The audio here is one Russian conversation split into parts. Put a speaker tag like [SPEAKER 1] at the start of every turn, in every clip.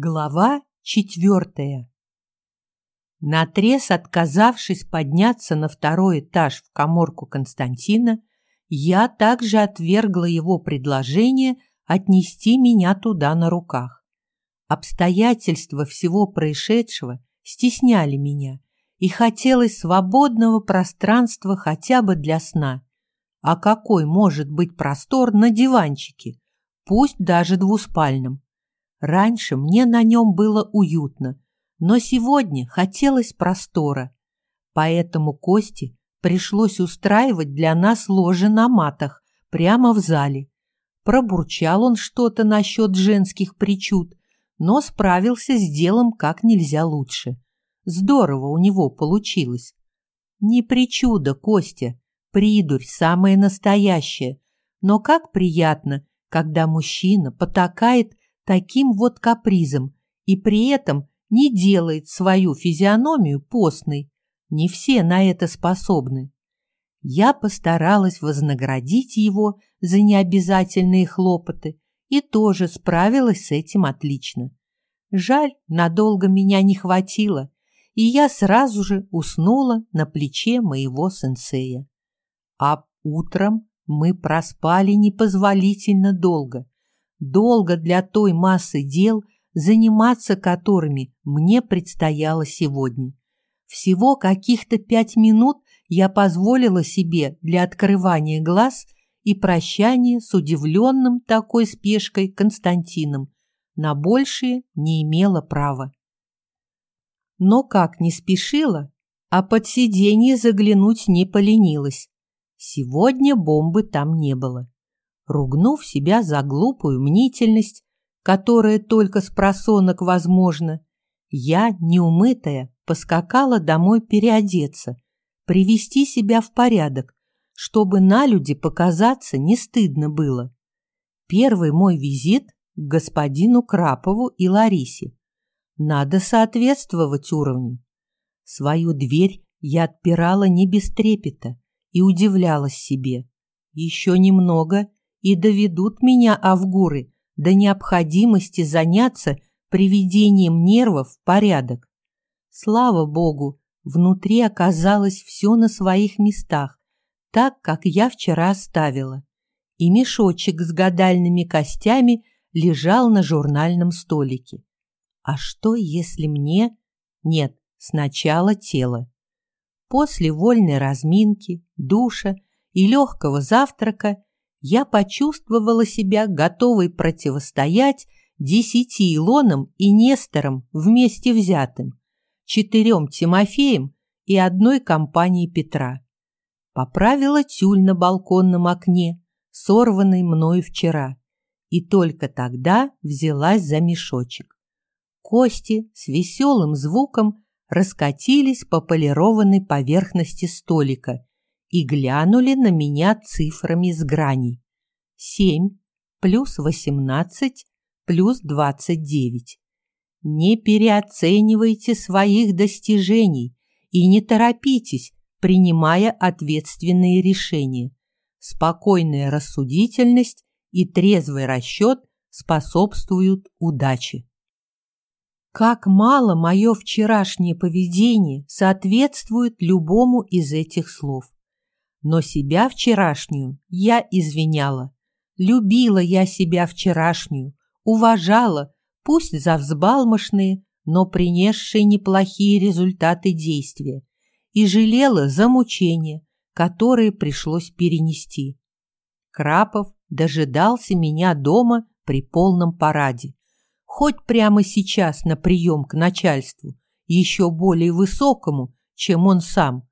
[SPEAKER 1] Глава четвертая Наотрез отказавшись подняться на второй этаж в коморку Константина, я также отвергла его предложение отнести меня туда на руках. Обстоятельства всего происшедшего стесняли меня, и хотелось свободного пространства хотя бы для сна. А какой может быть простор на диванчике, пусть даже двуспальном? Раньше мне на нем было уютно, но сегодня хотелось простора. Поэтому Косте пришлось устраивать для нас ложе на матах прямо в зале. Пробурчал он что-то насчет женских причуд, но справился с делом как нельзя лучше. Здорово у него получилось. Не причуда, Костя, придурь самое настоящее. Но как приятно, когда мужчина потакает таким вот капризом и при этом не делает свою физиономию постной. Не все на это способны. Я постаралась вознаградить его за необязательные хлопоты и тоже справилась с этим отлично. Жаль, надолго меня не хватило, и я сразу же уснула на плече моего сенсея. А утром мы проспали непозволительно долго – долго для той массы дел, заниматься которыми мне предстояло сегодня. Всего каких-то пять минут я позволила себе для открывания глаз и прощания с удивленным такой спешкой Константином. На большее не имела права. Но как не спешила, а под сиденье заглянуть не поленилась. Сегодня бомбы там не было ругнув себя за глупую мнительность, которая только с просонок возможна, я, неумытая, поскакала домой переодеться, привести себя в порядок, чтобы на люди показаться не стыдно было. Первый мой визит к господину Крапову и Ларисе. Надо соответствовать уровню. Свою дверь я отпирала не без трепета и удивлялась себе. Еще немного, и доведут меня авгуры до необходимости заняться приведением нервов в порядок. Слава богу, внутри оказалось все на своих местах, так, как я вчера оставила. И мешочек с гадальными костями лежал на журнальном столике. А что, если мне... Нет, сначала тело. После вольной разминки, душа и легкого завтрака я почувствовала себя готовой противостоять десяти Илонам и Несторам вместе взятым, четырем Тимофеям и одной компании Петра. Поправила тюль на балконном окне, сорванный мною вчера, и только тогда взялась за мешочек. Кости с веселым звуком раскатились по полированной поверхности столика и глянули на меня цифрами с граней. Семь плюс восемнадцать плюс двадцать девять. Не переоценивайте своих достижений и не торопитесь, принимая ответственные решения. Спокойная рассудительность и трезвый расчет способствуют удаче. Как мало мое вчерашнее поведение соответствует любому из этих слов. Но себя вчерашнюю я извиняла. Любила я себя вчерашнюю, уважала, пусть за взбалмошные, но принесшие неплохие результаты действия, и жалела за мучения, которые пришлось перенести. Крапов дожидался меня дома при полном параде. Хоть прямо сейчас на прием к начальству, еще более высокому, чем он сам,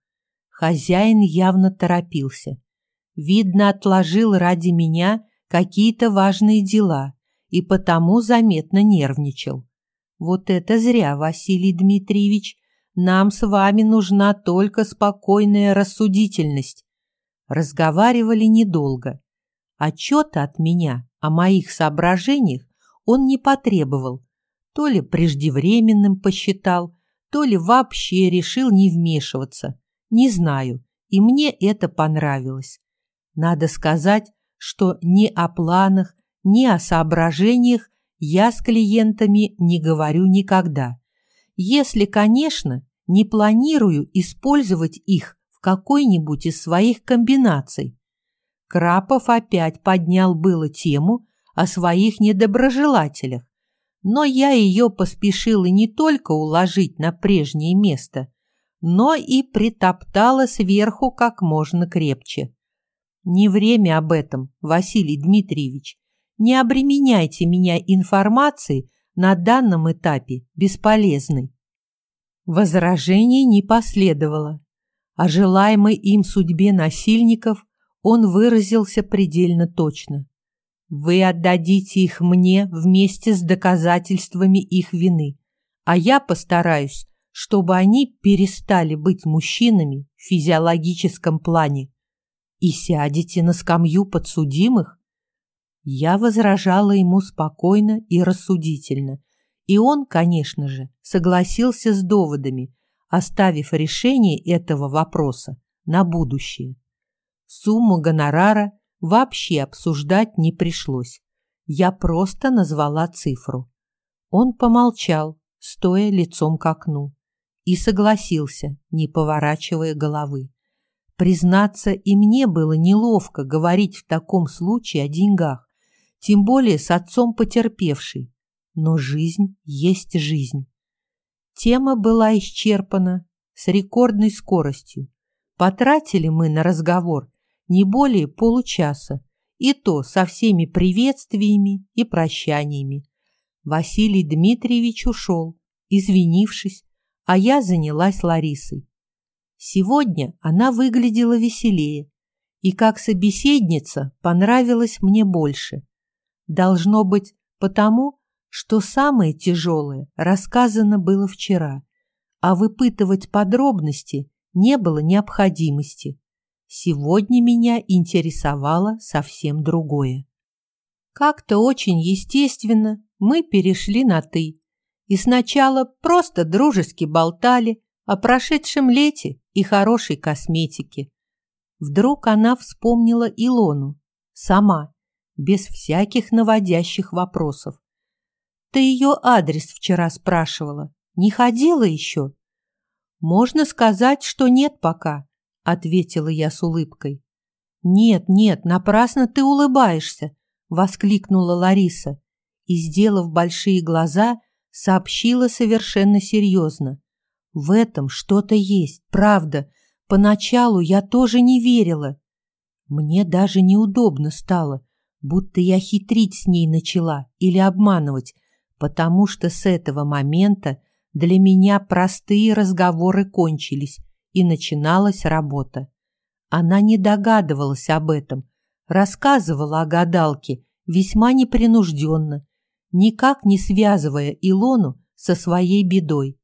[SPEAKER 1] Хозяин явно торопился. Видно, отложил ради меня какие-то важные дела и потому заметно нервничал. Вот это зря, Василий Дмитриевич. Нам с вами нужна только спокойная рассудительность. Разговаривали недолго. Отчета от меня о моих соображениях он не потребовал. То ли преждевременным посчитал, то ли вообще решил не вмешиваться. Не знаю, и мне это понравилось. Надо сказать, что ни о планах, ни о соображениях я с клиентами не говорю никогда. Если, конечно, не планирую использовать их в какой-нибудь из своих комбинаций. Крапов опять поднял было тему о своих недоброжелателях, но я ее поспешила не только уложить на прежнее место, но и притоптала сверху как можно крепче. Не время об этом, Василий Дмитриевич. Не обременяйте меня информацией на данном этапе бесполезной. Возражений не последовало. О желаемой им судьбе насильников он выразился предельно точно. Вы отдадите их мне вместе с доказательствами их вины, а я постараюсь, чтобы они перестали быть мужчинами в физиологическом плане. И сядете на скамью подсудимых? Я возражала ему спокойно и рассудительно, и он, конечно же, согласился с доводами, оставив решение этого вопроса на будущее. Сумму гонорара вообще обсуждать не пришлось. Я просто назвала цифру. Он помолчал, стоя лицом к окну, и согласился, не поворачивая головы. Признаться, и мне было неловко говорить в таком случае о деньгах тем более с отцом потерпевшей. Но жизнь есть жизнь. Тема была исчерпана с рекордной скоростью. Потратили мы на разговор не более получаса, и то со всеми приветствиями и прощаниями. Василий Дмитриевич ушел, извинившись, а я занялась Ларисой. Сегодня она выглядела веселее, и как собеседница понравилась мне больше. Должно быть потому, что самое тяжелое рассказано было вчера, а выпытывать подробности не было необходимости. Сегодня меня интересовало совсем другое. Как-то очень естественно мы перешли на «ты» и сначала просто дружески болтали о прошедшем лете и хорошей косметике. Вдруг она вспомнила Илону, сама, без всяких наводящих вопросов. Ты ее адрес вчера спрашивала. Не ходила еще? Можно сказать, что нет пока, ответила я с улыбкой. Нет, нет, напрасно ты улыбаешься, воскликнула Лариса и, сделав большие глаза, сообщила совершенно серьезно. В этом что-то есть, правда. Поначалу я тоже не верила. Мне даже неудобно стало будто я хитрить с ней начала или обманывать, потому что с этого момента для меня простые разговоры кончились, и начиналась работа. Она не догадывалась об этом, рассказывала о гадалке весьма непринужденно, никак не связывая Илону со своей бедой.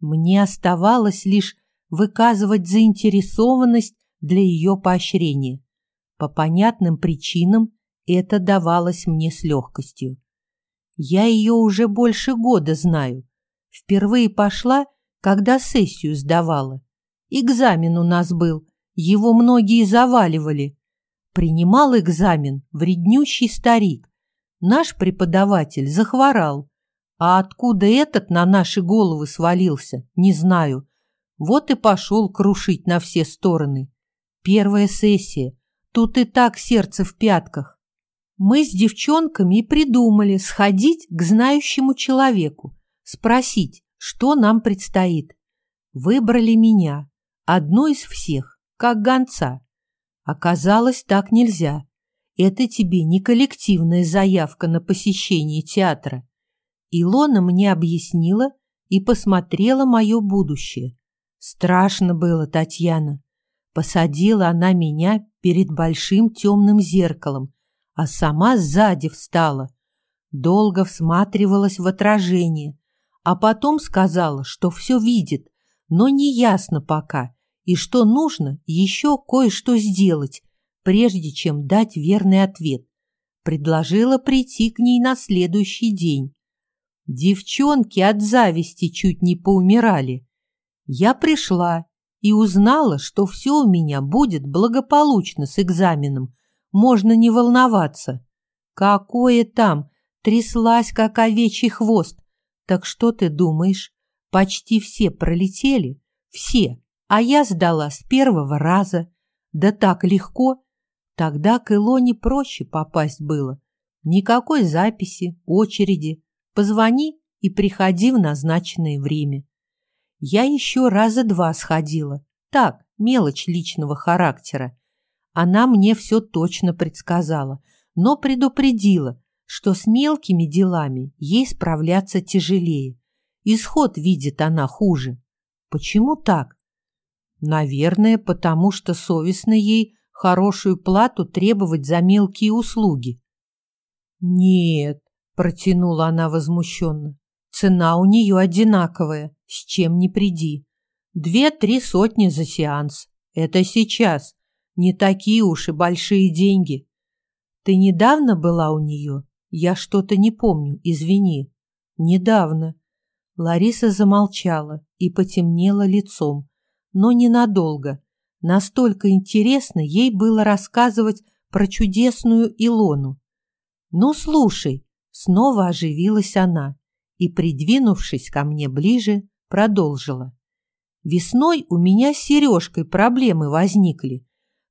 [SPEAKER 1] Мне оставалось лишь выказывать заинтересованность для ее поощрения. По понятным причинам это давалось мне с легкостью. Я ее уже больше года знаю. Впервые пошла, когда сессию сдавала. Экзамен у нас был, его многие заваливали. Принимал экзамен вреднющий старик. Наш преподаватель захворал. А откуда этот на наши головы свалился, не знаю. Вот и пошел крушить на все стороны. Первая сессия. Тут и так сердце в пятках мы с девчонками и придумали сходить к знающему человеку, спросить, что нам предстоит. Выбрали меня, одну из всех, как гонца. Оказалось, так нельзя. Это тебе не коллективная заявка на посещение театра. Илона мне объяснила и посмотрела мое будущее. Страшно было, Татьяна. Посадила она меня перед большим темным зеркалом, а сама сзади встала. Долго всматривалась в отражение, а потом сказала, что все видит, но не ясно пока, и что нужно еще кое-что сделать, прежде чем дать верный ответ. Предложила прийти к ней на следующий день. Девчонки от зависти чуть не поумирали. Я пришла и узнала, что все у меня будет благополучно с экзаменом, можно не волноваться. Какое там? Тряслась, как овечий хвост. Так что ты думаешь? Почти все пролетели. Все. А я сдала с первого раза. Да так легко. Тогда к Илоне проще попасть было. Никакой записи, очереди. Позвони и приходи в назначенное время. Я еще раза два сходила. Так, мелочь личного характера. Она мне все точно предсказала, но предупредила, что с мелкими делами ей справляться тяжелее. Исход видит она хуже. Почему так? Наверное, потому что совестно ей хорошую плату требовать за мелкие услуги. Нет, протянула она возмущенно. Цена у нее одинаковая, с чем не приди. Две-три сотни за сеанс. Это сейчас. Не такие уж и большие деньги. Ты недавно была у нее? Я что-то не помню, извини. Недавно. Лариса замолчала и потемнела лицом, но ненадолго. Настолько интересно ей было рассказывать про чудесную Илону. «Ну, слушай», — снова оживилась она и, придвинувшись ко мне ближе, продолжила. «Весной у меня с Сережкой проблемы возникли.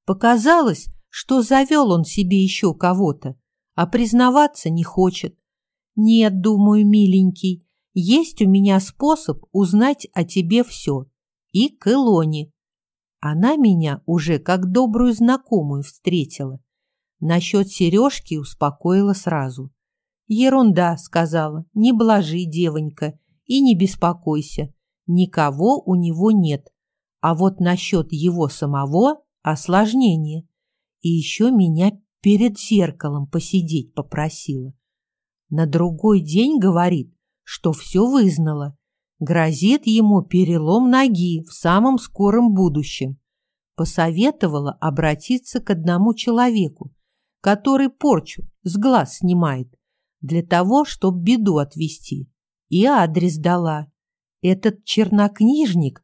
[SPEAKER 1] Показалось, что завел он себе еще кого-то, а признаваться не хочет. Нет, думаю, миленький, есть у меня способ узнать о тебе все. И к Илоне. Она меня уже как добрую знакомую встретила. Насчет сережки успокоила сразу. «Ерунда», — сказала, — «не блажи, девонька, и не беспокойся. Никого у него нет. А вот насчет его самого осложнение. И еще меня перед зеркалом посидеть попросила. На другой день говорит, что все вызнала. Грозит ему перелом ноги в самом скором будущем. Посоветовала обратиться к одному человеку, который порчу с глаз снимает, для того, чтобы беду отвести. И адрес дала. Этот чернокнижник,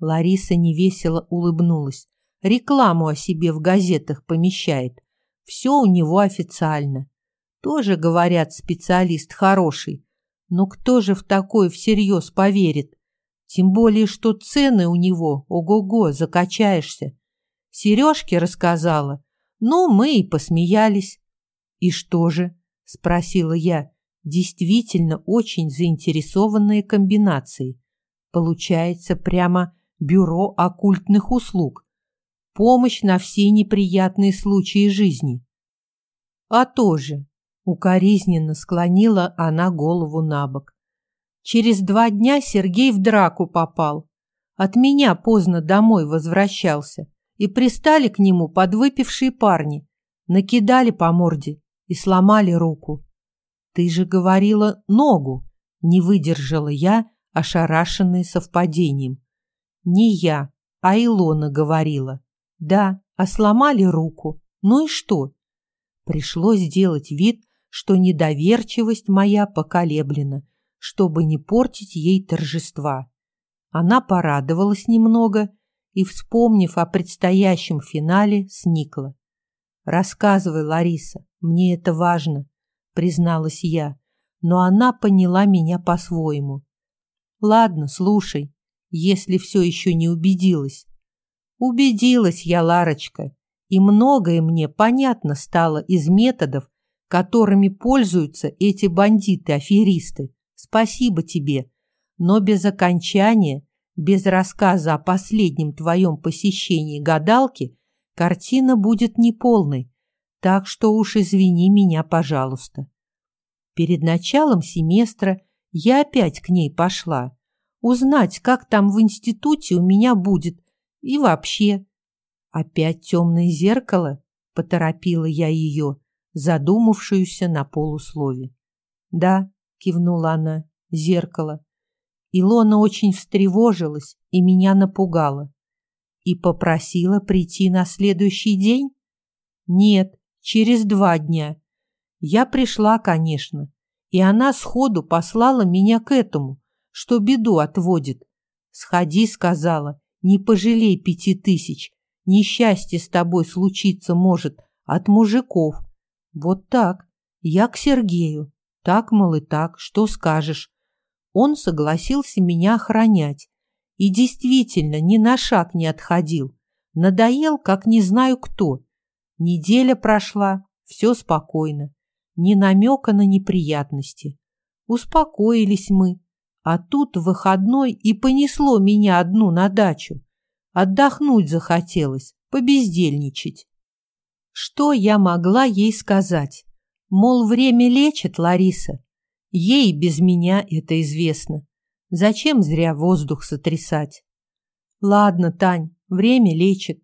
[SPEAKER 1] Лариса невесело улыбнулась, рекламу о себе в газетах помещает. Все у него официально. Тоже, говорят, специалист хороший. Но кто же в такое всерьез поверит? Тем более, что цены у него, ого-го, закачаешься. Сережке рассказала. Ну, мы и посмеялись. И что же? Спросила я, действительно очень заинтересованная комбинацией. Получается, прямо бюро оккультных услуг помощь на все неприятные случаи жизни. А тоже, укоризненно склонила она голову на бок. Через два дня Сергей в драку попал. От меня поздно домой возвращался, и пристали к нему подвыпившие парни, накидали по морде и сломали руку. Ты же говорила ногу, не выдержала я, ошарашенная совпадением. Не я, а Илона говорила. Да, а сломали руку. Ну и что? Пришлось сделать вид, что недоверчивость моя поколеблена, чтобы не портить ей торжества. Она порадовалась немного и, вспомнив о предстоящем финале, сникла. «Рассказывай, Лариса, мне это важно», — призналась я, но она поняла меня по-своему. «Ладно, слушай, если все еще не убедилась. Убедилась я, Ларочка, и многое мне понятно стало из методов, которыми пользуются эти бандиты-аферисты. Спасибо тебе. Но без окончания, без рассказа о последнем твоем посещении гадалки, картина будет неполной, так что уж извини меня, пожалуйста. Перед началом семестра я опять к ней пошла. Узнать, как там в институте у меня будет, и вообще... Опять темное зеркало? Поторопила я ее, задумавшуюся на полуслове. Да, кивнула она, зеркало. Илона очень встревожилась и меня напугала. И попросила прийти на следующий день? Нет, через два дня. Я пришла, конечно, и она сходу послала меня к этому, что беду отводит. Сходи, сказала, не пожалей пяти тысяч. Несчастье с тобой случиться может от мужиков. Вот так. Я к Сергею. Так, мол, и так, что скажешь. Он согласился меня охранять. И действительно ни на шаг не отходил. Надоел, как не знаю кто. Неделя прошла, все спокойно. Ни намека на неприятности. Успокоились мы. А тут выходной и понесло меня одну на дачу. Отдохнуть захотелось, побездельничать. Что я могла ей сказать? Мол, время лечит, Лариса. Ей без меня это известно. Зачем зря воздух сотрясать? Ладно, Тань, время лечит.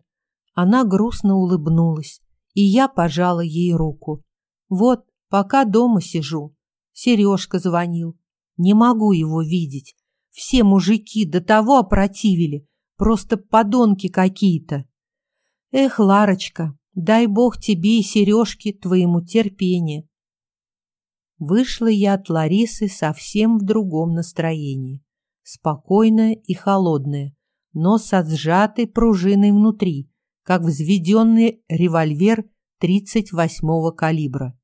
[SPEAKER 1] Она грустно улыбнулась, и я пожала ей руку. Вот, пока дома сижу. Сережка звонил. Не могу его видеть. Все мужики до того опротивили. Просто подонки какие-то. Эх, Ларочка, Дай Бог тебе и Сережке твоему терпение. Вышла я от Ларисы совсем в другом настроении. Спокойная и холодная, но со сжатой пружиной внутри, как взведенный револьвер 38-го калибра.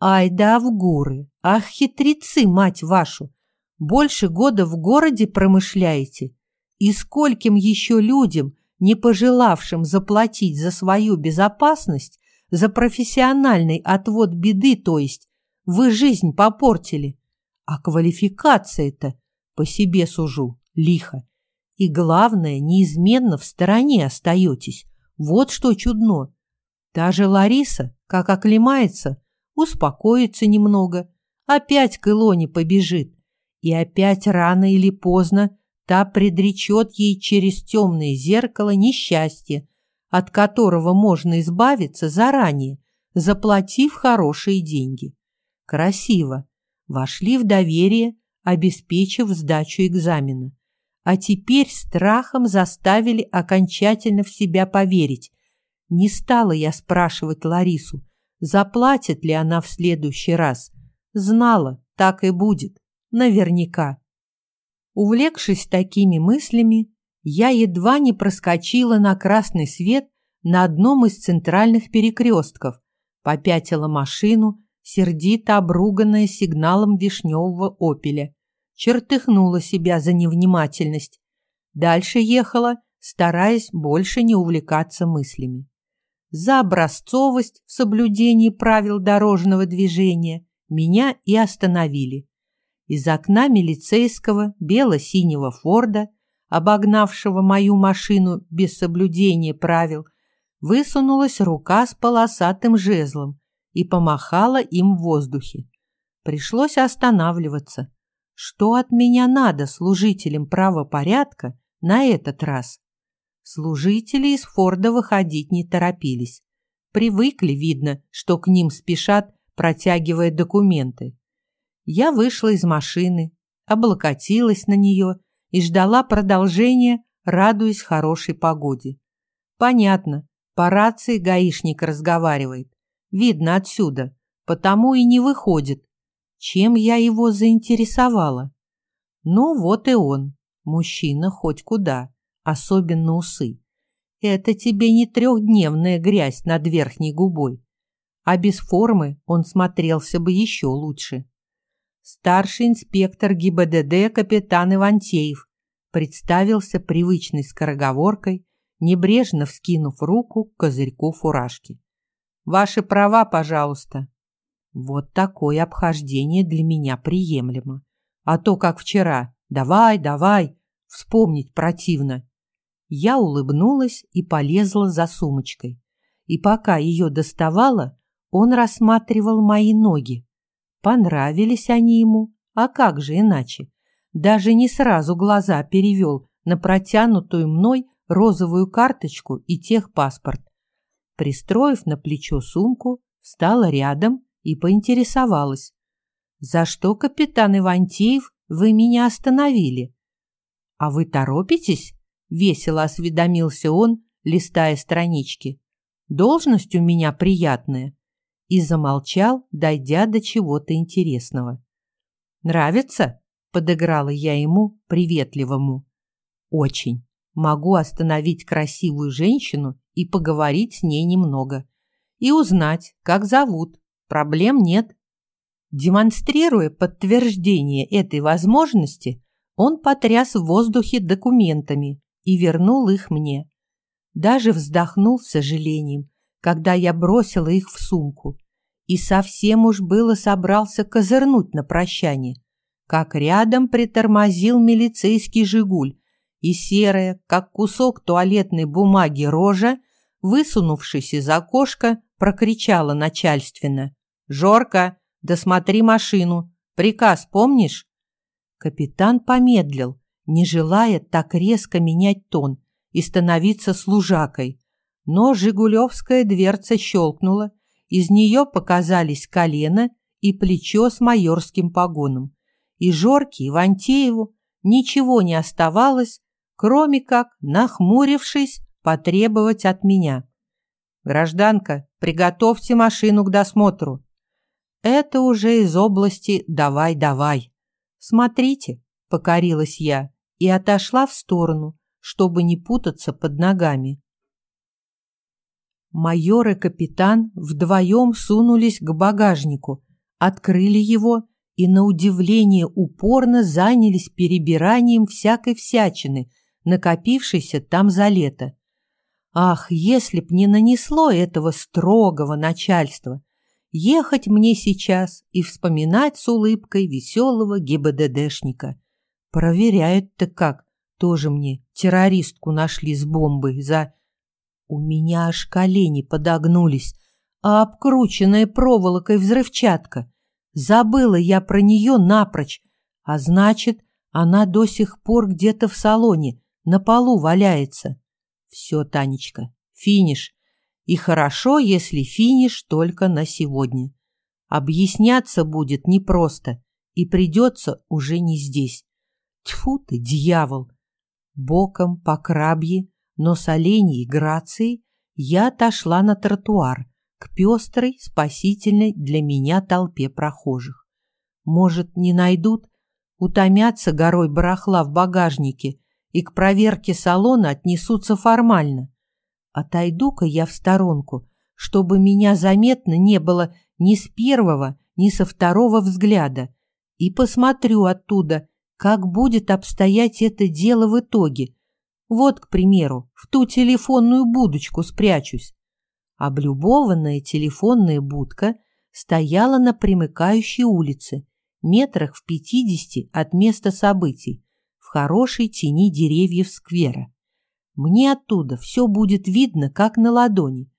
[SPEAKER 1] Ай да в горы! Ах, хитрецы, мать вашу! Больше года в городе промышляете? И скольким еще людям – не пожелавшим заплатить за свою безопасность, за профессиональный отвод беды, то есть вы жизнь попортили. А квалификация-то, по себе сужу, лихо. И главное, неизменно в стороне остаетесь. Вот что чудно. Та же Лариса, как оклемается, успокоится немного, опять к Илоне побежит. И опять рано или поздно Та предречет ей через темное зеркало несчастье, от которого можно избавиться заранее, заплатив хорошие деньги. Красиво. Вошли в доверие, обеспечив сдачу экзамена. А теперь страхом заставили окончательно в себя поверить. Не стала я спрашивать Ларису, заплатит ли она в следующий раз. Знала, так и будет. Наверняка. Увлекшись такими мыслями, я едва не проскочила на красный свет на одном из центральных перекрестков, попятила машину, сердито обруганная сигналом вишневого опеля, чертыхнула себя за невнимательность. Дальше ехала, стараясь больше не увлекаться мыслями. За образцовость в соблюдении правил дорожного движения меня и остановили. Из окна милицейского бело-синего Форда, обогнавшего мою машину без соблюдения правил, высунулась рука с полосатым жезлом и помахала им в воздухе. Пришлось останавливаться. Что от меня надо служителям правопорядка на этот раз? Служители из Форда выходить не торопились. Привыкли, видно, что к ним спешат, протягивая документы. Я вышла из машины, облокотилась на нее и ждала продолжения, радуясь хорошей погоде. Понятно, по рации гаишник разговаривает. Видно отсюда, потому и не выходит. Чем я его заинтересовала? Ну, вот и он, мужчина хоть куда, особенно усы. Это тебе не трехдневная грязь над верхней губой. А без формы он смотрелся бы еще лучше старший инспектор ГИБДД капитан Ивантеев представился привычной скороговоркой, небрежно вскинув руку к козырьку фуражки. «Ваши права, пожалуйста». Вот такое обхождение для меня приемлемо. А то, как вчера, «давай, давай», вспомнить противно. Я улыбнулась и полезла за сумочкой. И пока ее доставала, он рассматривал мои ноги. Понравились они ему, а как же иначе? Даже не сразу глаза перевел на протянутую мной розовую карточку и техпаспорт. Пристроив на плечо сумку, встала рядом и поинтересовалась. «За что, капитан Ивантеев, вы меня остановили?» «А вы торопитесь?» — весело осведомился он, листая странички. «Должность у меня приятная и замолчал, дойдя до чего-то интересного. «Нравится?» — подыграла я ему, приветливому. «Очень. Могу остановить красивую женщину и поговорить с ней немного. И узнать, как зовут. Проблем нет». Демонстрируя подтверждение этой возможности, он потряс в воздухе документами и вернул их мне. Даже вздохнул с сожалением, когда я бросила их в сумку, и совсем уж было собрался козырнуть на прощание, как рядом притормозил милицейский «Жигуль», и серая, как кусок туалетной бумаги рожа, высунувшись из окошка, прокричала начальственно. «Жорка, досмотри машину. Приказ помнишь?» Капитан помедлил, не желая так резко менять тон и становиться служакой. Но жигулевская дверца щелкнула, из нее показались колено и плечо с майорским погоном. И Жорке Ивантееву ничего не оставалось, кроме как, нахмурившись, потребовать от меня. «Гражданка, приготовьте машину к досмотру». Это уже из области «давай-давай». «Смотрите», — покорилась я и отошла в сторону, чтобы не путаться под ногами. Майор и капитан вдвоем сунулись к багажнику, открыли его и, на удивление, упорно занялись перебиранием всякой всячины — накопившийся там за лето. Ах, если б не нанесло этого строгого начальства! Ехать мне сейчас и вспоминать с улыбкой веселого ГИБДДшника. Проверяют-то как, тоже мне террористку нашли с бомбой за... У меня аж колени подогнулись, а обкрученная проволокой взрывчатка. Забыла я про нее напрочь, а значит, она до сих пор где-то в салоне, на полу валяется. Все, Танечка, финиш. И хорошо, если финиш только на сегодня. Объясняться будет непросто, и придется уже не здесь. Тьфу ты, дьявол! Боком, по крабье, но с оленей грацией я отошла на тротуар к пестрой, спасительной для меня толпе прохожих. Может, не найдут? Утомятся горой барахла в багажнике и к проверке салона отнесутся формально. Отойду-ка я в сторонку, чтобы меня заметно не было ни с первого, ни со второго взгляда, и посмотрю оттуда, как будет обстоять это дело в итоге. Вот, к примеру, в ту телефонную будочку спрячусь. Облюбованная телефонная будка стояла на примыкающей улице, метрах в пятидесяти от места событий, хорошей тени деревьев сквера. Мне оттуда все будет видно, как на ладони,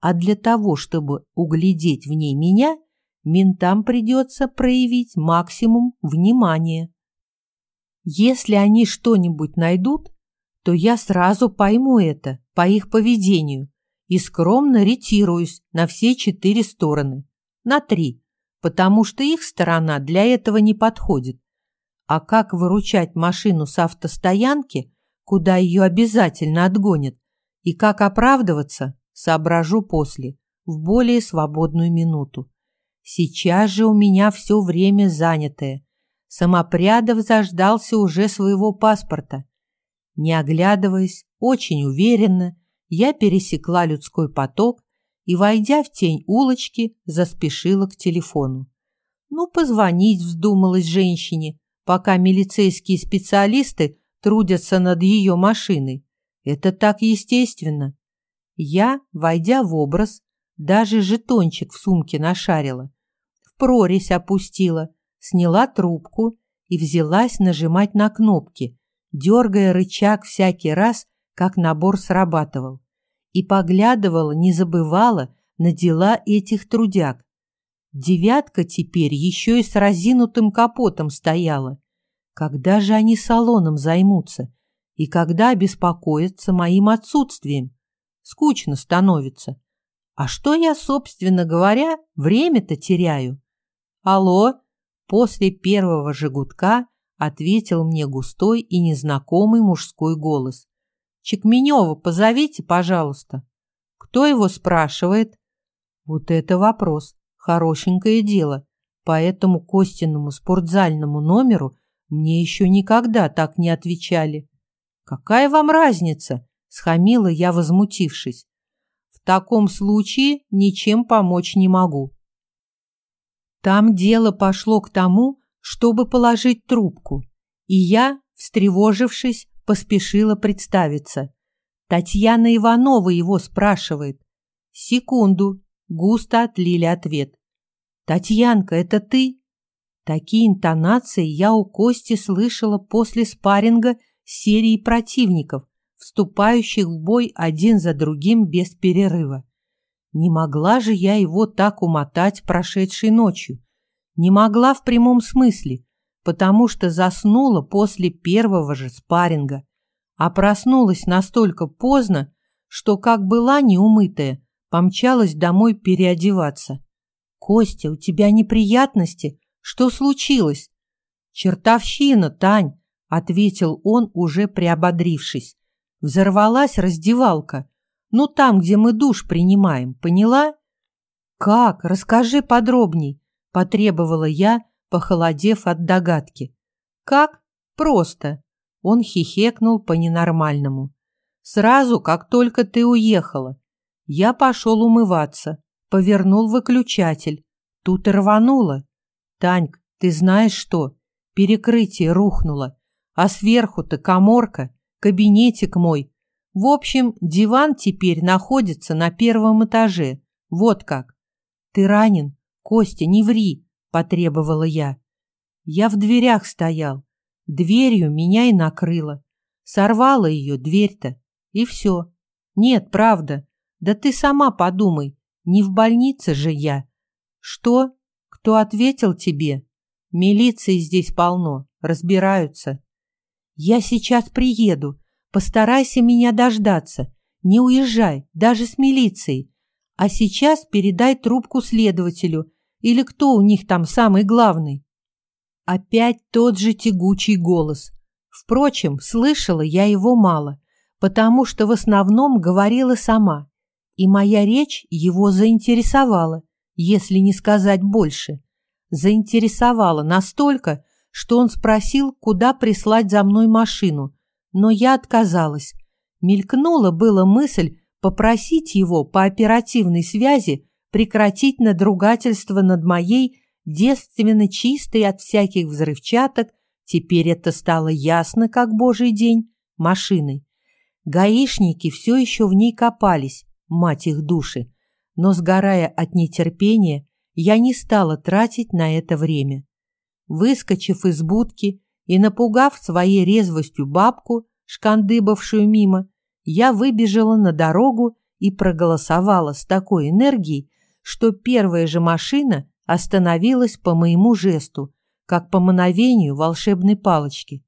[SPEAKER 1] а для того, чтобы углядеть в ней меня, ментам придется проявить максимум внимания. Если они что-нибудь найдут, то я сразу пойму это по их поведению и скромно ретируюсь на все четыре стороны, на три, потому что их сторона для этого не подходит. А как выручать машину с автостоянки, куда ее обязательно отгонят, и как оправдываться, соображу после, в более свободную минуту. Сейчас же у меня все время занятое. Самопрядов заждался уже своего паспорта. Не оглядываясь, очень уверенно, я пересекла людской поток и, войдя в тень улочки, заспешила к телефону. Ну, позвонить вздумалась женщине, пока милицейские специалисты трудятся над ее машиной. Это так естественно. Я, войдя в образ, даже жетончик в сумке нашарила, в прорезь опустила, сняла трубку и взялась нажимать на кнопки, дергая рычаг всякий раз, как набор срабатывал. И поглядывала, не забывала на дела этих трудяг. Девятка теперь еще и с разинутым капотом стояла. Когда же они салоном займутся? И когда беспокоятся моим отсутствием? Скучно становится. А что я, собственно говоря, время-то теряю? Алло, после первого жигутка ответил мне густой и незнакомый мужской голос. Чекменева позовите, пожалуйста. Кто его спрашивает? Вот это вопрос. Хорошенькое дело. По этому Костиному спортзальному номеру мне еще никогда так не отвечали. Какая вам разница? Схамила я, возмутившись. В таком случае ничем помочь не могу. Там дело пошло к тому, чтобы положить трубку, и я, встревожившись, поспешила представиться. Татьяна Иванова его спрашивает. Секунду, густо отлили ответ. «Татьянка, это ты?» Такие интонации я у Кости слышала после спарринга с серией противников, вступающих в бой один за другим без перерыва. Не могла же я его так умотать прошедшей ночью. Не могла в прямом смысле, потому что заснула после первого же спарринга, а проснулась настолько поздно, что, как была неумытая, помчалась домой переодеваться. «Костя, у тебя неприятности? Что случилось?» «Чертовщина, Тань!» — ответил он, уже приободрившись. Взорвалась раздевалка. Ну, там, где мы душ принимаем, поняла? Как? Расскажи подробней, потребовала я, похолодев от догадки. Как? Просто. Он хихекнул по-ненормальному. Сразу, как только ты уехала. Я пошел умываться, повернул выключатель. Тут и рвануло. Таньк, ты знаешь что? Перекрытие рухнуло. А сверху-то коморка, кабинетик мой. В общем, диван теперь находится на первом этаже. Вот как. Ты ранен? Костя, не ври, потребовала я. Я в дверях стоял. Дверью меня и накрыло. Сорвала ее дверь-то. И все. Нет, правда. Да ты сама подумай. Не в больнице же я. Что? Кто ответил тебе? Милиции здесь полно. Разбираются. Я сейчас приеду. Постарайся меня дождаться. Не уезжай, даже с милицией. А сейчас передай трубку следователю. Или кто у них там самый главный?» Опять тот же тягучий голос. Впрочем, слышала я его мало, потому что в основном говорила сама. И моя речь его заинтересовала, если не сказать больше. Заинтересовала настолько, что он спросил, куда прислать за мной машину – но я отказалась. Мелькнула была мысль попросить его по оперативной связи прекратить надругательство над моей девственно чистой от всяких взрывчаток, теперь это стало ясно, как божий день, машиной. Гаишники все еще в ней копались, мать их души, но, сгорая от нетерпения, я не стала тратить на это время. Выскочив из будки, и, напугав своей резвостью бабку, шкандыбавшую мимо, я выбежала на дорогу и проголосовала с такой энергией, что первая же машина остановилась по моему жесту, как по мановению волшебной палочки.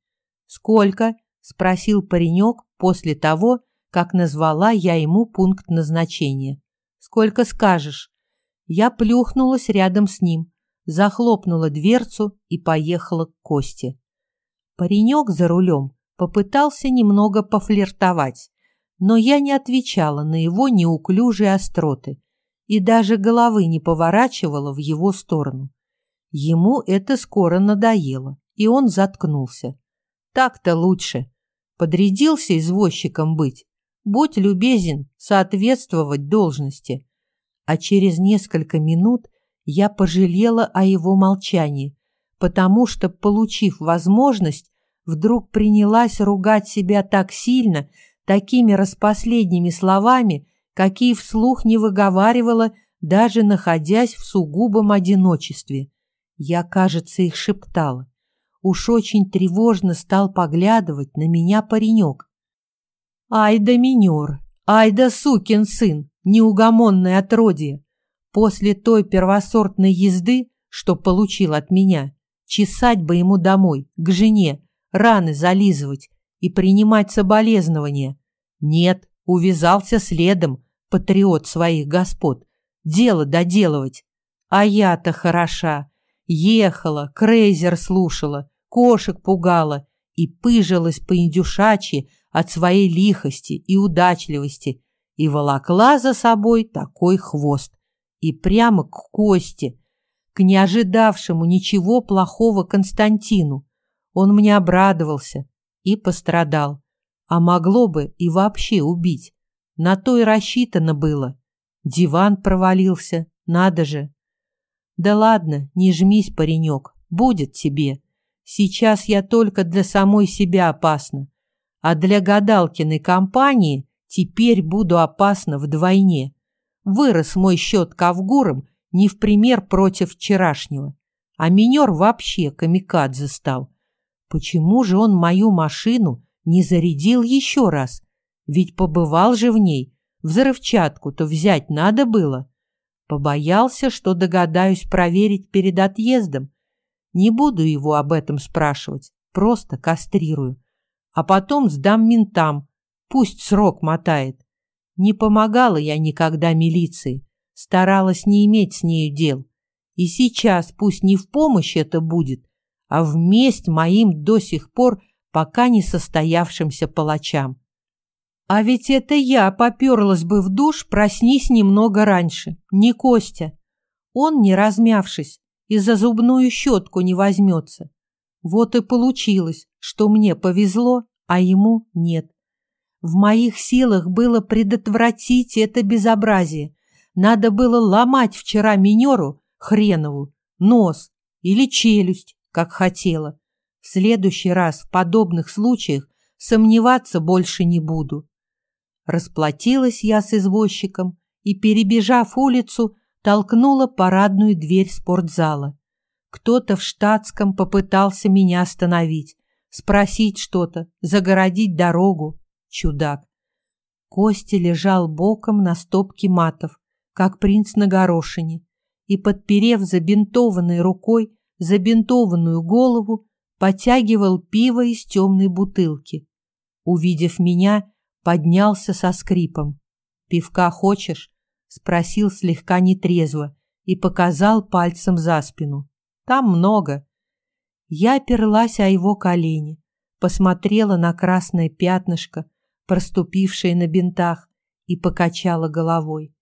[SPEAKER 1] «Сколько?» — спросил паренек после того, как назвала я ему пункт назначения. «Сколько скажешь?» Я плюхнулась рядом с ним, захлопнула дверцу и поехала к Косте. Паренек за рулем попытался немного пофлиртовать, но я не отвечала на его неуклюжие остроты и даже головы не поворачивала в его сторону. Ему это скоро надоело, и он заткнулся. Так-то лучше. Подрядился извозчиком быть. Будь любезен соответствовать должности. А через несколько минут я пожалела о его молчании, потому что, получив возможность, вдруг принялась ругать себя так сильно, такими распоследними словами, какие вслух не выговаривала, даже находясь в сугубом одиночестве. Я, кажется, их шептала. Уж очень тревожно стал поглядывать на меня паренек. «Ай да минер! Ай да сукин сын! Неугомонное отродье! После той первосортной езды, что получил от меня, Чесать бы ему домой, к жене, раны зализывать и принимать соболезнования. Нет, увязался следом, патриот своих господ. Дело доделывать. А я-то хороша. Ехала, крейзер слушала, кошек пугала и пыжилась по-индюшачьи от своей лихости и удачливости и волокла за собой такой хвост. И прямо к кости, к неожидавшему ничего плохого Константину. Он мне обрадовался и пострадал, а могло бы и вообще убить. На то и рассчитано было. Диван провалился, надо же. Да ладно, не жмись, паренек, будет тебе. Сейчас я только для самой себя опасна, а для гадалкиной компании теперь буду опасна вдвойне. Вырос мой счет ковгуром не в пример против вчерашнего, а минер вообще камикадзе стал. Почему же он мою машину не зарядил еще раз? Ведь побывал же в ней, взрывчатку-то взять надо было. Побоялся, что догадаюсь проверить перед отъездом. Не буду его об этом спрашивать, просто кастрирую. А потом сдам ментам, пусть срок мотает. Не помогала я никогда милиции, старалась не иметь с нею дел. И сейчас пусть не в помощь это будет, а в месть моим до сих пор пока не состоявшимся палачам. А ведь это я поперлась бы в душ, проснись немного раньше, не Костя. Он, не размявшись, и за зубную щетку не возьмется. Вот и получилось, что мне повезло, а ему нет. В моих силах было предотвратить это безобразие. Надо было ломать вчера минеру, хренову, нос или челюсть, как хотела. В следующий раз в подобных случаях сомневаться больше не буду. Расплатилась я с извозчиком и, перебежав улицу, толкнула парадную дверь спортзала. Кто-то в штатском попытался меня остановить, спросить что-то, загородить дорогу. Чудак. Костя лежал боком на стопке матов, как принц на горошине, и, подперев забинтованной рукой забинтованную голову, потягивал пиво из темной бутылки. Увидев меня, поднялся со скрипом. «Пивка хочешь?» — спросил слегка нетрезво и показал пальцем за спину. «Там много». Я оперлась о его колени, посмотрела на красное пятнышко, проступившее на бинтах, и покачала головой.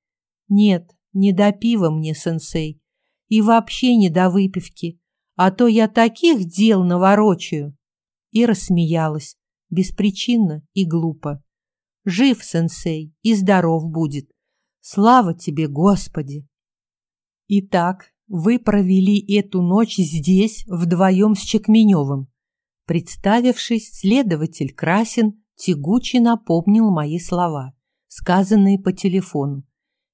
[SPEAKER 1] «Нет, не до пива мне, сенсей, и вообще не до выпивки, а то я таких дел наворочаю». И рассмеялась, беспричинно и глупо. Жив сенсей и здоров будет. Слава тебе, Господи! Итак, вы провели эту ночь здесь вдвоем с Чекменевым. Представившись, следователь Красин тягуче напомнил мои слова, сказанные по телефону,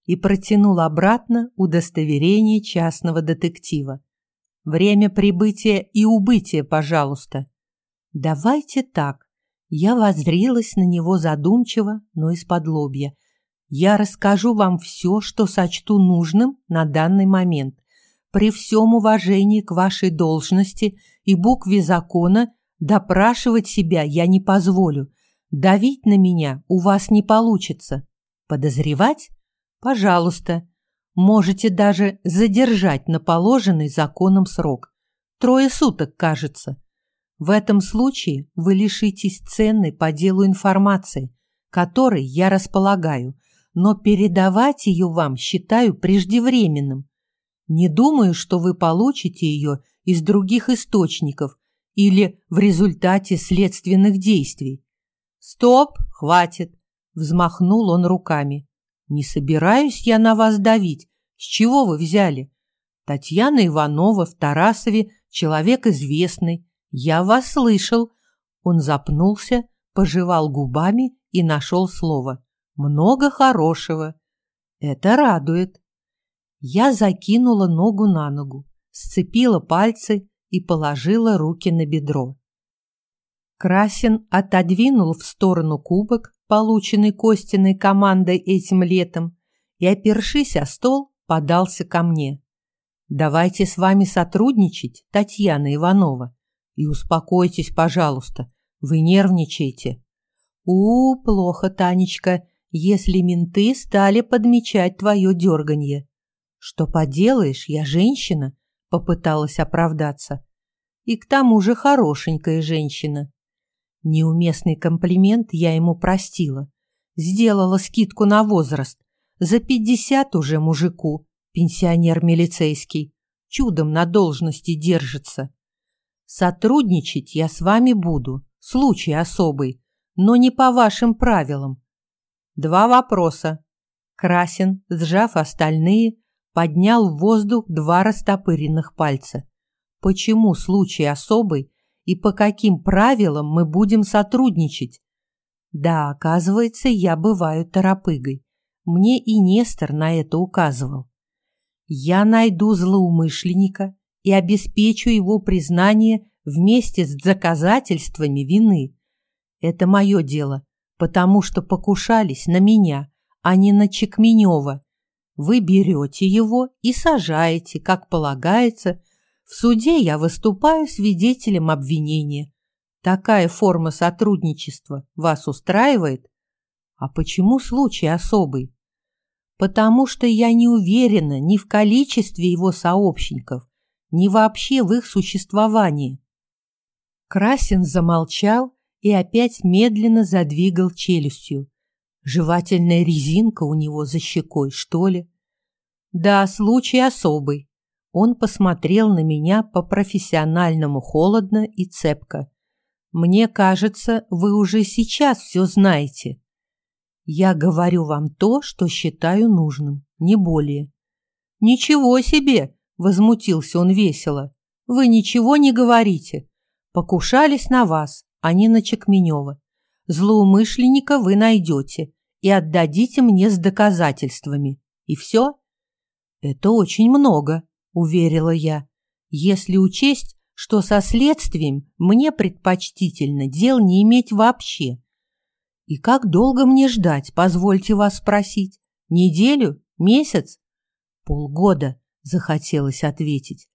[SPEAKER 1] и протянул обратно удостоверение частного детектива. Время прибытия и убытия, пожалуйста. Давайте так. Я воззрилась на него задумчиво, но из-под лобья. Я расскажу вам все, что сочту нужным на данный момент. При всем уважении к вашей должности и букве закона допрашивать себя я не позволю. Давить на меня у вас не получится. Подозревать? Пожалуйста. Можете даже задержать на положенный законом срок. Трое суток, кажется. В этом случае вы лишитесь ценной по делу информации, которой я располагаю, но передавать ее вам считаю преждевременным. Не думаю, что вы получите ее из других источников или в результате следственных действий. «Стоп, хватит!» – взмахнул он руками. «Не собираюсь я на вас давить. С чего вы взяли? Татьяна Иванова в Тарасове человек известный, «Я вас слышал!» Он запнулся, пожевал губами и нашел слово. «Много хорошего!» «Это радует!» Я закинула ногу на ногу, сцепила пальцы и положила руки на бедро. Красин отодвинул в сторону кубок, полученный Костиной командой этим летом, и, опершись о стол, подался ко мне. «Давайте с вами сотрудничать, Татьяна Иванова. И успокойтесь, пожалуйста, вы нервничаете. У, плохо, Танечка, если менты стали подмечать твое дерганье. Что поделаешь, я женщина, попыталась оправдаться. И к тому же хорошенькая женщина. Неуместный комплимент я ему простила. Сделала скидку на возраст. За пятьдесят уже мужику, пенсионер милицейский. Чудом на должности держится. Сотрудничать я с вами буду, случай особый, но не по вашим правилам. Два вопроса. Красин, сжав остальные, поднял в воздух два растопыренных пальца. Почему случай особый и по каким правилам мы будем сотрудничать? Да, оказывается, я бываю торопыгой. Мне и Нестор на это указывал. Я найду злоумышленника и обеспечу его признание вместе с доказательствами вины. Это мое дело, потому что покушались на меня, а не на Чекменева. Вы берете его и сажаете, как полагается. В суде я выступаю свидетелем обвинения. Такая форма сотрудничества вас устраивает? А почему случай особый? Потому что я не уверена ни в количестве его сообщников, ни вообще в их существовании. Красин замолчал и опять медленно задвигал челюстью. Жевательная резинка у него за щекой, что ли? Да, случай особый. Он посмотрел на меня по-профессиональному холодно и цепко. Мне кажется, вы уже сейчас все знаете. Я говорю вам то, что считаю нужным, не более. Ничего себе, возмутился он весело. Вы ничего не говорите. Покушались на вас, а не на Чекменева. Злоумышленника вы найдете и отдадите мне с доказательствами. И все? Это очень много, уверила я, если учесть, что со следствием мне предпочтительно дел не иметь вообще. И как долго мне ждать, позвольте вас спросить? Неделю? Месяц? Полгода, захотелось ответить.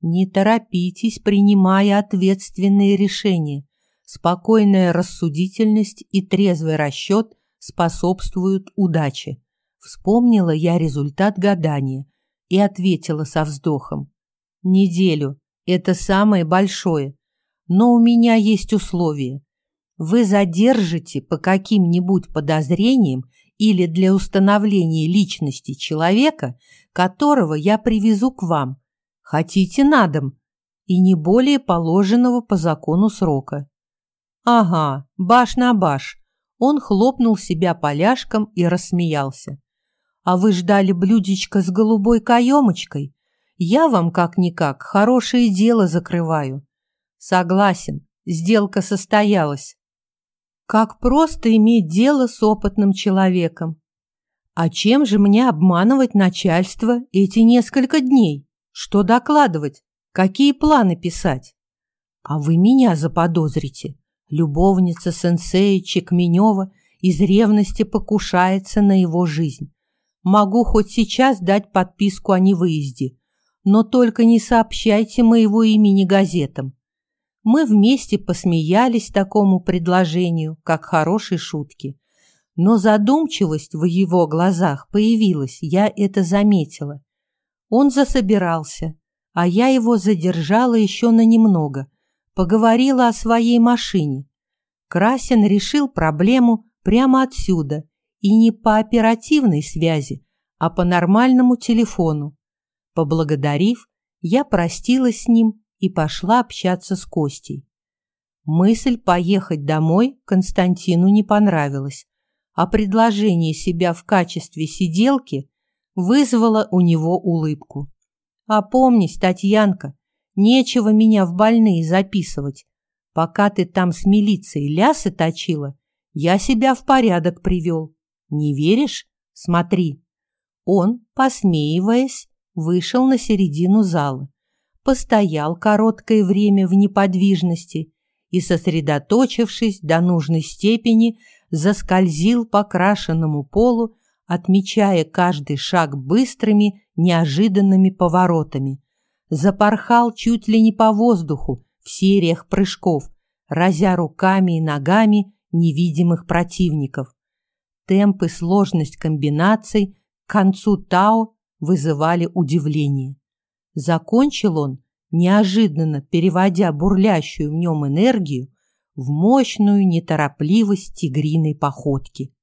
[SPEAKER 1] Не торопитесь, принимая ответственные решения. Спокойная рассудительность и трезвый расчет способствуют удаче. Вспомнила я результат гадания и ответила со вздохом. Неделю. Это самое большое. Но у меня есть условия. Вы задержите по каким-нибудь подозрениям или для установления личности человека, которого я привезу к вам. Хотите на дом. И не более положенного по закону срока. Ага, баш на баш. Он хлопнул себя поляшком и рассмеялся. А вы ждали блюдечко с голубой каемочкой? Я вам как-никак хорошее дело закрываю. Согласен, сделка состоялась. Как просто иметь дело с опытным человеком. А чем же мне обманывать начальство эти несколько дней? Что докладывать? Какие планы писать? А вы меня заподозрите. Любовница сенсея Чекменева из ревности покушается на его жизнь. Могу хоть сейчас дать подписку о невыезде, но только не сообщайте моего имени газетам. Мы вместе посмеялись такому предложению, как хорошей шутки. Но задумчивость в его глазах появилась, я это заметила. Он засобирался, а я его задержала еще на немного, поговорила о своей машине. Красин решил проблему прямо отсюда и не по оперативной связи, а по нормальному телефону. Поблагодарив, я простилась с ним и пошла общаться с Костей. Мысль поехать домой Константину не понравилась, а предложение себя в качестве сиделки вызвало у него улыбку. «Опомнись, Татьянка, нечего меня в больные записывать. Пока ты там с милицией лясы точила, я себя в порядок привел. Не веришь? Смотри». Он, посмеиваясь, вышел на середину зала, постоял короткое время в неподвижности и, сосредоточившись до нужной степени, заскользил по крашенному полу, отмечая каждый шаг быстрыми, неожиданными поворотами. Запорхал чуть ли не по воздуху в сериях прыжков, разя руками и ногами невидимых противников. Темп и сложность комбинаций к концу Тао вызывали удивление. Закончил он, неожиданно переводя бурлящую в нем энергию в мощную неторопливость тигриной походки.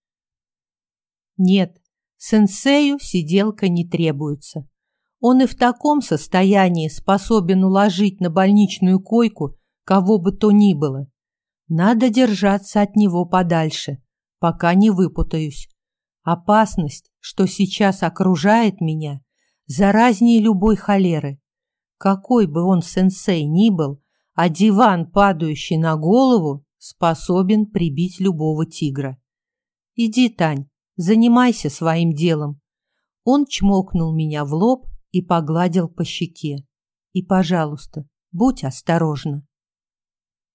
[SPEAKER 1] Нет, сенсею сиделка не требуется. Он и в таком состоянии способен уложить на больничную койку кого бы то ни было. Надо держаться от него подальше, пока не выпутаюсь. Опасность, что сейчас окружает меня, заразнее любой холеры. Какой бы он сенсей ни был, а диван, падающий на голову, способен прибить любого тигра. Иди, Тань, занимайся своим делом. Он чмокнул меня в лоб и погладил по щеке. И, пожалуйста, будь осторожна.